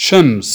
شمس.